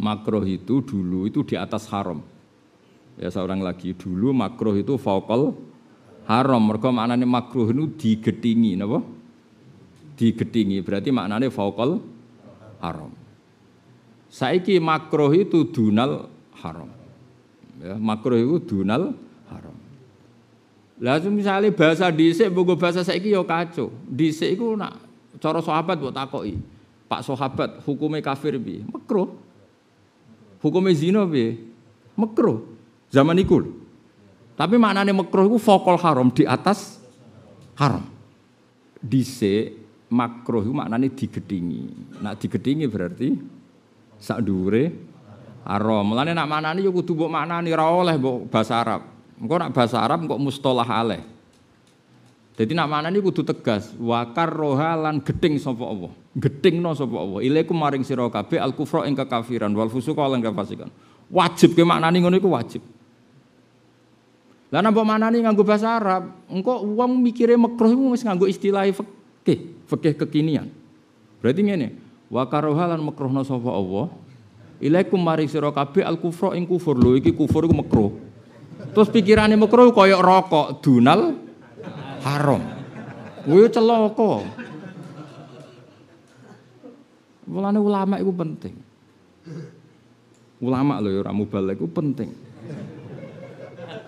makruh itu dulu itu di atas haram. Ya seorang lagi dulu makruh itu vokal haram. Mereka maknanya makruh itu digetingi, napa? Digetingi berarti maknanya vokal haram. Saiki makruh itu dunal haram. Ya, makruh itu dunal haram. Lah misalnya bahasa dhisik mbok bahasa saiki ya kacau. Dhisik iku nak cara sahabat mbok takoki. Pak sahabat hukumnya kafir bi, makruh. Hukumnya zina bi, makruh. Zaman itu. Tapi maknanya makruh itu fokol haram di atas haram. Dise makruh itu maknanya digedingi. Nak digedingi berarti sak dure haram. Mulane nak maknane yo kudu mbok maknani ora oleh mbok bahasa Arab. Engko nak bahasa Arab kok mustolah aleh. Jadi nak maknani kudu tegas. Wakar rohalan geding sapa Allah. Gedingno sapa Allah. Ilaikum maring sira kabeh al kufra ing kekafiran wal fusuqa lan kafasikan. Wajib ke maknani ngono iku wajib. Lah napa manani nganggo bahasa Arab, engko wong mikire makruh iku wis nganggo istilah fikih, fikih kekinian. Berarti ngene, wa karohalan makruhna sapa Allah. Ilaikum mari sira kabeh al kufra ing kufur lho iki kufur iku makruh. Terus pikirane makruh kaya rokok, dunal haram. Kuwi celaka. Mulane ulama itu penting. Ulama lho ya ora mubalek penting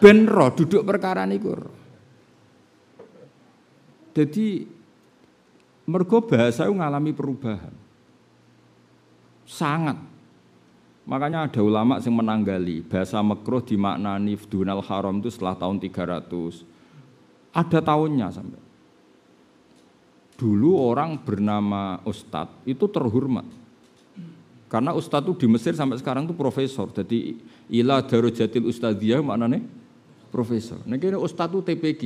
ben duduk perkara niku. Jadi mergo bahasa ngalami perubahan. Sangat. Makanya ada ulama yang menanggali bahasa makruh dimaknani dunal haram itu setelah tahun 300. Ada tahunnya sampai. Dulu orang bernama Ustadz itu terhormat. Karena Ustadz itu di Mesir sampai sekarang itu profesor. Jadi ila darujatil ustadiyah maknanya profesor. Nek kene ustaz TPG.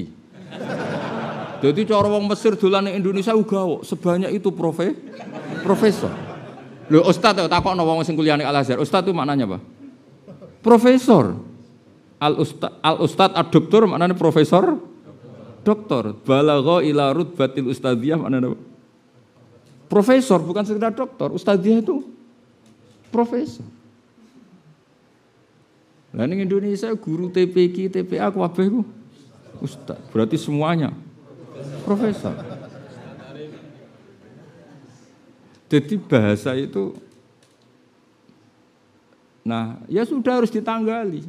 Jadi cara Mesir dolan Indonesia uga sebanyak itu profe profesor. Lho ustaz takokno wong sing kuliah Al Azhar. Ustaz itu maknanya apa? Profesor. Al ustaz al ustaz ad doktor maknanya profesor doktor. Balagha ila rutbatil ustadziyah apa? Profesor bukan sekedar doktor. Ustadziyah itu profesor. Lah ning Indonesia guru TPQ, TPA kabeh ku ustaz. Berarti semuanya profesor. Jadi bahasa itu Nah, ya sudah harus ditanggali.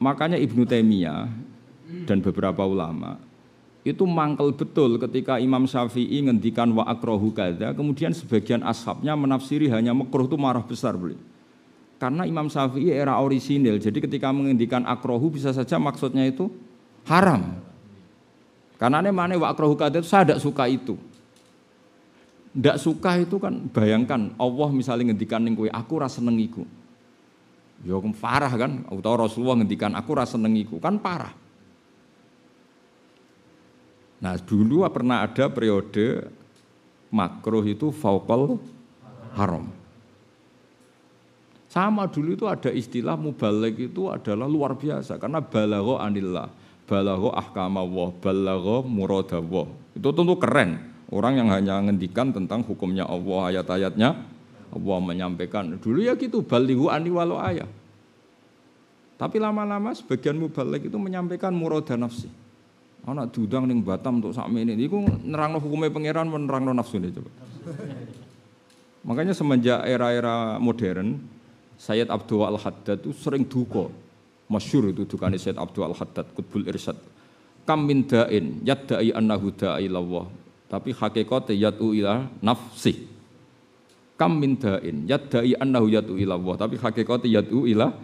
Makanya Ibnu Taimiyah dan beberapa ulama itu mangkel betul ketika Imam Syafi'i ngendikan wa akrohu kada, kemudian sebagian ashabnya menafsiri hanya makruh itu marah besar beli. Karena Imam Syafi'i era orisinil, jadi ketika mengendikan akrohu bisa saja maksudnya itu haram. Karena ini mana wa akrohu kada itu saya tidak suka itu. Tidak suka itu kan bayangkan Allah misalnya ngendikan ning aku rasa seneng iku. Ya parah kan, atau Rasulullah ngendikan aku rasa seneng iku kan parah. Nah dulu pernah ada periode makruh itu faukal haram. Sama dulu itu ada istilah mubalik itu adalah luar biasa karena balagho anillah, balagho ahkamawah, balagho muradawah. Itu tentu keren. Orang yang hanya ngendikan tentang hukumnya Allah, ayat-ayatnya Allah menyampaikan. Dulu ya gitu, balighu ani walau ayat. Tapi lama-lama sebagian mubalik itu menyampaikan murada nafsi. Anak dudang ning Batam untuk sakmene niku nerangno hukume pangeran nerangno nafsune coba. Makanya semenjak era-era modern, Sayyid Abdul Al-Haddad itu sering duka. Masyur itu dukane Sayyid Abdul Al-Haddad, Qutbul Irsyad. Kam min da'in yadda'i annahu da'i Allah. Tapi hakikatnya yad'u ila nafsi. Kam min da'in yadda'i annahu yad'u ila. Tapi hakikatnya yad'u ila